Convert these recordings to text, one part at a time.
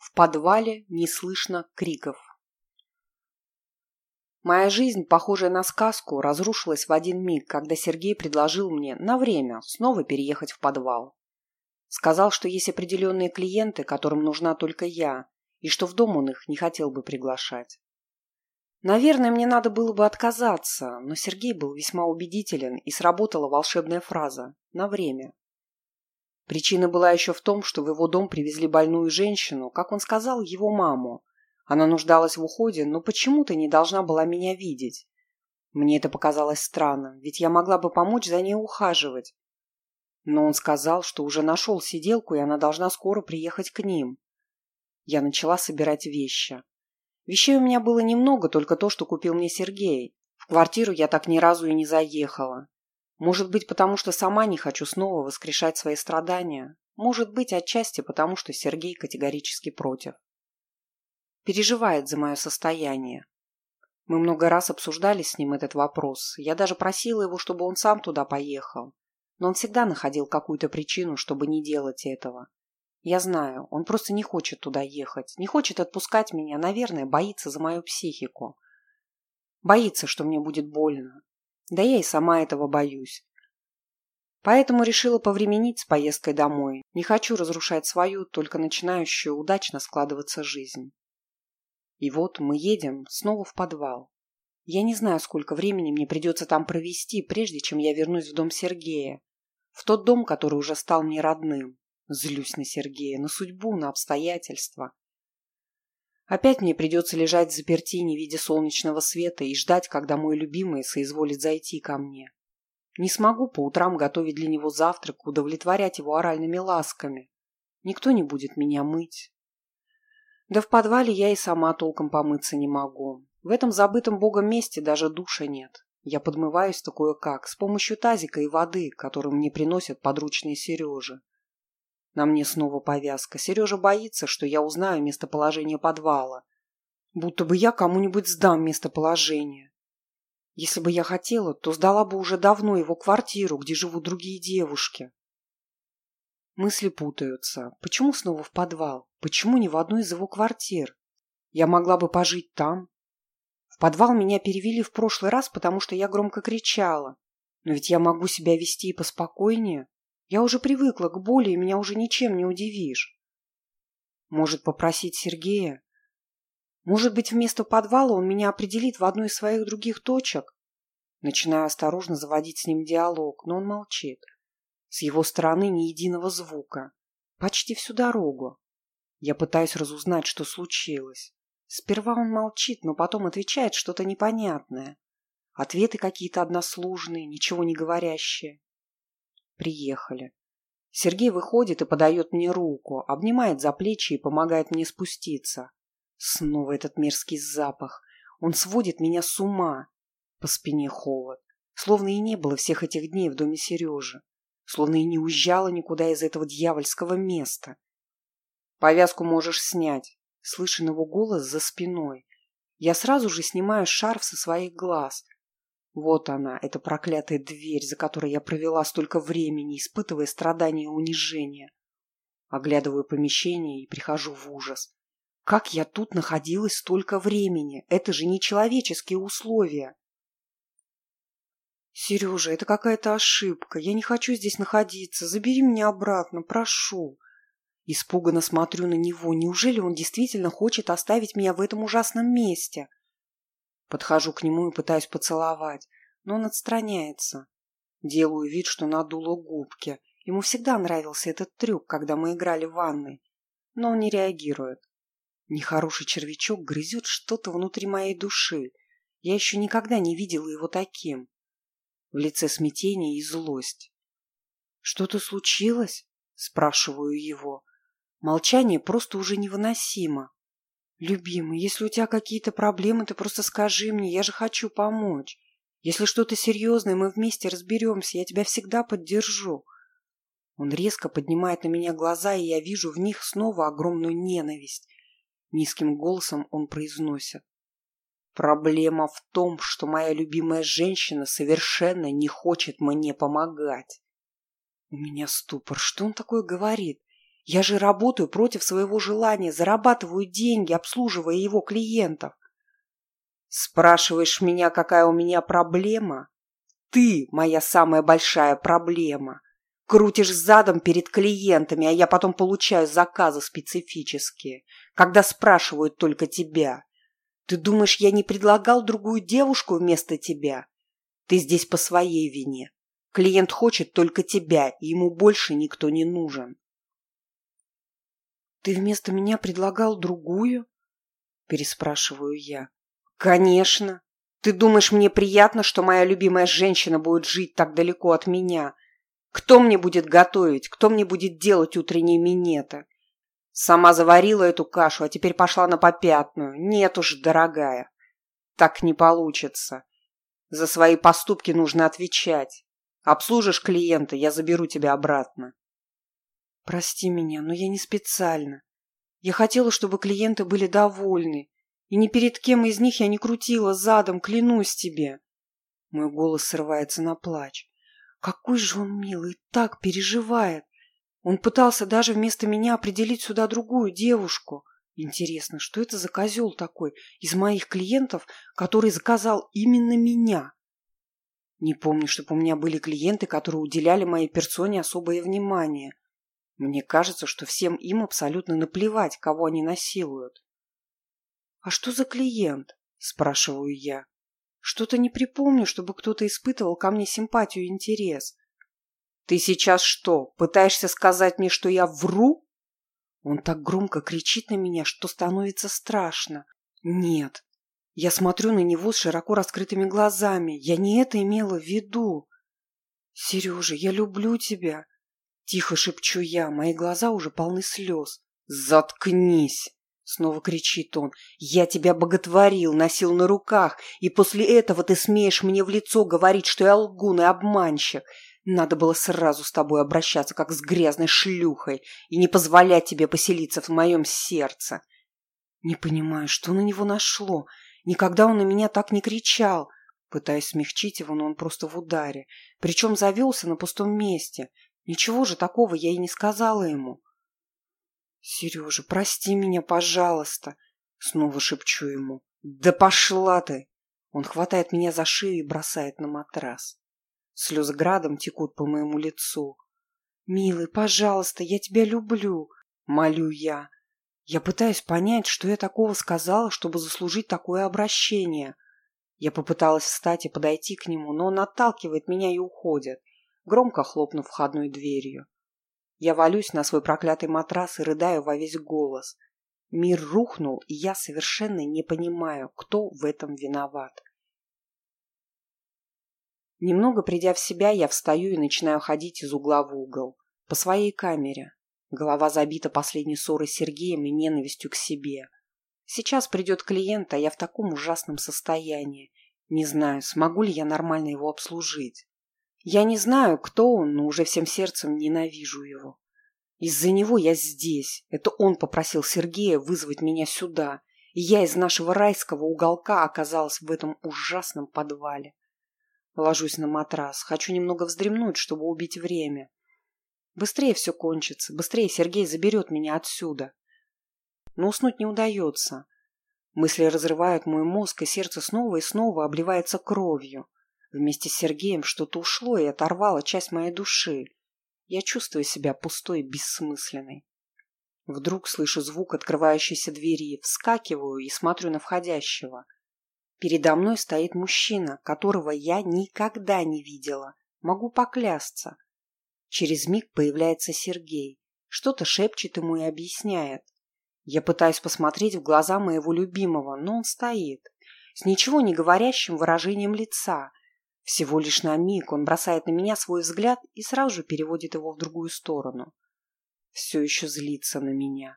В подвале не слышно криков. Моя жизнь, похожая на сказку, разрушилась в один миг, когда Сергей предложил мне на время снова переехать в подвал. Сказал, что есть определенные клиенты, которым нужна только я, и что в дом он их не хотел бы приглашать. Наверное, мне надо было бы отказаться, но Сергей был весьма убедителен, и сработала волшебная фраза «на время». Причина была еще в том, что в его дом привезли больную женщину, как он сказал, его маму, она нуждалась в уходе, но почему-то не должна была меня видеть. Мне это показалось странным, ведь я могла бы помочь за ней ухаживать. Но он сказал, что уже нашел сиделку, и она должна скоро приехать к ним. Я начала собирать вещи. Вещей у меня было немного, только то, что купил мне Сергей. В квартиру я так ни разу и не заехала. Может быть, потому что сама не хочу снова воскрешать свои страдания. Может быть, отчасти потому, что Сергей категорически против переживает за мое состояние. Мы много раз обсуждали с ним этот вопрос. Я даже просила его, чтобы он сам туда поехал. Но он всегда находил какую-то причину, чтобы не делать этого. Я знаю, он просто не хочет туда ехать. Не хочет отпускать меня, наверное, боится за мою психику. Боится, что мне будет больно. Да я и сама этого боюсь. Поэтому решила повременить с поездкой домой. Не хочу разрушать свою, только начинающую удачно складываться жизнь. И вот мы едем снова в подвал. Я не знаю, сколько времени мне придется там провести, прежде чем я вернусь в дом Сергея. В тот дом, который уже стал мне родным. Злюсь на Сергея, на судьбу, на обстоятельства. Опять мне придется лежать в заперти, не видя солнечного света, и ждать, когда мой любимый соизволит зайти ко мне. Не смогу по утрам готовить для него завтрак, удовлетворять его оральными ласками. Никто не будет меня мыть, да в подвале я и сама толком помыться не могу. В этом забытом богом месте даже душа нет. Я подмываюсь такое как, с помощью тазика и воды, которую мне приносят подручные Сережи. На мне снова повязка. Сережа боится, что я узнаю местоположение подвала. Будто бы я кому-нибудь сдам местоположение. Если бы я хотела, то сдала бы уже давно его квартиру, где живут другие девушки. Мысли путаются. Почему снова в подвал? Почему не в одну из его квартир? Я могла бы пожить там. В подвал меня перевели в прошлый раз, потому что я громко кричала. Но ведь я могу себя вести и поспокойнее. Я уже привыкла к боли, и меня уже ничем не удивишь. Может, попросить Сергея? Может быть, вместо подвала он меня определит в одну из своих других точек? Начинаю осторожно заводить с ним диалог, но он молчит. С его стороны ни единого звука. Почти всю дорогу. Я пытаюсь разузнать, что случилось. Сперва он молчит, но потом отвечает что-то непонятное. Ответы какие-то односложные, ничего не говорящие. Приехали. Сергей выходит и подает мне руку, обнимает за плечи и помогает мне спуститься. Снова этот мерзкий запах. Он сводит меня с ума. По спине холод. Словно и не было всех этих дней в доме Сережи словно и не уезжала никуда из этого дьявольского места. «Повязку можешь снять», — слышен его голос за спиной. Я сразу же снимаю шарф со своих глаз. Вот она, эта проклятая дверь, за которой я провела столько времени, испытывая страдания и унижение. Оглядываю помещение и прихожу в ужас. Как я тут находилась столько времени? Это же нечеловеческие условия. «Сережа, это какая-то ошибка. Я не хочу здесь находиться. Забери меня обратно, прошу». Испуганно смотрю на него. Неужели он действительно хочет оставить меня в этом ужасном месте? Подхожу к нему и пытаюсь поцеловать, но он отстраняется. Делаю вид, что надула губки. Ему всегда нравился этот трюк, когда мы играли в ванной. Но он не реагирует. Нехороший червячок грызет что-то внутри моей души. Я еще никогда не видела его таким в лице смятение и злость. «Что-то случилось?» – спрашиваю его. Молчание просто уже невыносимо. «Любимый, если у тебя какие-то проблемы, ты просто скажи мне, я же хочу помочь. Если что-то серьезное, мы вместе разберемся, я тебя всегда поддержу». Он резко поднимает на меня глаза, и я вижу в них снова огромную ненависть. Низким голосом он произносит. Проблема в том, что моя любимая женщина совершенно не хочет мне помогать. У меня ступор. Что он такое говорит? Я же работаю против своего желания, зарабатываю деньги, обслуживая его клиентов. Спрашиваешь меня, какая у меня проблема? Ты моя самая большая проблема. Крутишь задом перед клиентами, а я потом получаю заказы специфические, когда спрашивают только тебя. Ты думаешь, я не предлагал другую девушку вместо тебя? Ты здесь по своей вине. Клиент хочет только тебя, и ему больше никто не нужен. Ты вместо меня предлагал другую? Переспрашиваю я. Конечно. Ты думаешь, мне приятно, что моя любимая женщина будет жить так далеко от меня? Кто мне будет готовить? Кто мне будет делать утренние минеты? Сама заварила эту кашу, а теперь пошла на попятную. Нет уж, дорогая. Так не получится. За свои поступки нужно отвечать. Обслужишь клиента, я заберу тебя обратно. Прости меня, но я не специально. Я хотела, чтобы клиенты были довольны. И ни перед кем из них я не крутила задом, клянусь тебе. Мой голос срывается на плач. Какой же он милый, так переживает. Он пытался даже вместо меня определить сюда другую девушку. Интересно, что это за козел такой из моих клиентов, который заказал именно меня? Не помню, чтобы у меня были клиенты, которые уделяли моей персоне особое внимание. Мне кажется, что всем им абсолютно наплевать, кого они насилуют. «А что за клиент?» – спрашиваю я. «Что-то не припомню, чтобы кто-то испытывал ко мне симпатию и интерес. «Ты сейчас что, пытаешься сказать мне, что я вру?» Он так громко кричит на меня, что становится страшно. «Нет». Я смотрю на него с широко раскрытыми глазами. Я не это имела в виду. «Сережа, я люблю тебя!» Тихо шепчу я, мои глаза уже полны слез. «Заткнись!» Снова кричит он. «Я тебя боготворил, носил на руках, и после этого ты смеешь мне в лицо говорить, что я лгун и обманщик. Надо было сразу с тобой обращаться, как с грязной шлюхой, и не позволять тебе поселиться в моем сердце. Не понимаю, что на него нашло. Никогда он на меня так не кричал. Пытаясь смягчить его, но он просто в ударе. Причем завелся на пустом месте. Ничего же такого я и не сказала ему. «Сережа, прости меня, пожалуйста!» Снова шепчу ему. «Да пошла ты!» Он хватает меня за шею и бросает на матрас. Слезы градом текут по моему лицу. «Милый, пожалуйста, я тебя люблю!» — молю я. Я пытаюсь понять, что я такого сказала, чтобы заслужить такое обращение. Я попыталась встать и подойти к нему, но он отталкивает меня и уходит, громко хлопнув входной дверью. Я валюсь на свой проклятый матрас и рыдаю во весь голос. Мир рухнул, и я совершенно не понимаю, кто в этом виноват. Немного придя в себя, я встаю и начинаю ходить из угла в угол. По своей камере. Голова забита последней ссорой с Сергеем и ненавистью к себе. Сейчас придет клиент, а я в таком ужасном состоянии. Не знаю, смогу ли я нормально его обслужить. Я не знаю, кто он, но уже всем сердцем ненавижу его. Из-за него я здесь. Это он попросил Сергея вызвать меня сюда. И я из нашего райского уголка оказалась в этом ужасном подвале. Ложусь на матрас. Хочу немного вздремнуть, чтобы убить время. Быстрее все кончится. Быстрее Сергей заберет меня отсюда. Но уснуть не удается. Мысли разрывают мой мозг, и сердце снова и снова обливается кровью. Вместе с Сергеем что-то ушло и оторвало часть моей души. Я чувствую себя пустой и бессмысленной. Вдруг слышу звук открывающейся двери, вскакиваю и смотрю на входящего – Передо мной стоит мужчина, которого я никогда не видела. Могу поклясться. Через миг появляется Сергей. Что-то шепчет ему и объясняет. Я пытаюсь посмотреть в глаза моего любимого, но он стоит. С ничего не говорящим выражением лица. Всего лишь на миг он бросает на меня свой взгляд и сразу же переводит его в другую сторону. Все еще злится на меня.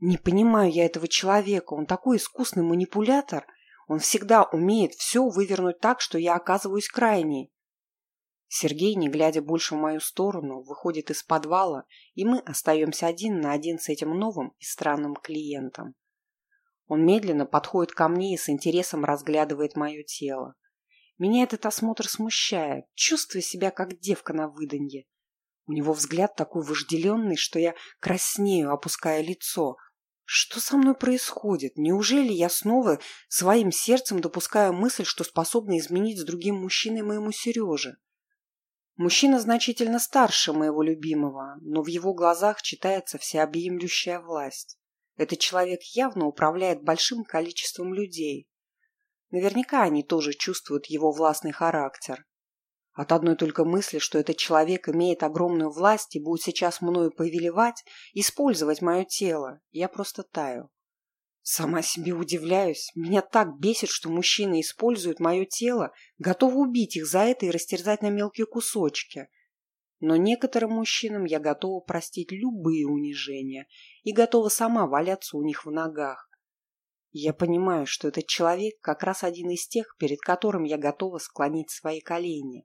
Не понимаю я этого человека. Он такой искусный манипулятор – он всегда умеет все вывернуть так, что я оказываюсь крайней. Сергей, не глядя больше в мою сторону, выходит из подвала, и мы остаемся один на один с этим новым и странным клиентом. Он медленно подходит ко мне и с интересом разглядывает мое тело. Меня этот осмотр смущает, чувствую себя как девка на выданье. У него взгляд такой вожделенный, что я краснею, опуская лицо. Что со мной происходит? Неужели я снова своим сердцем допускаю мысль, что способна изменить с другим мужчиной моему Сереже? Мужчина значительно старше моего любимого, но в его глазах читается всеобъемлющая власть. Этот человек явно управляет большим количеством людей. Наверняка они тоже чувствуют его властный характер. От одной только мысли, что этот человек имеет огромную власть и будет сейчас мною повелевать, использовать мое тело, я просто таю. Сама себе удивляюсь. Меня так бесит, что мужчины используют мое тело, готовы убить их за это и растерзать на мелкие кусочки. Но некоторым мужчинам я готова простить любые унижения и готова сама валяться у них в ногах. Я понимаю, что этот человек как раз один из тех, перед которым я готова склонить свои колени.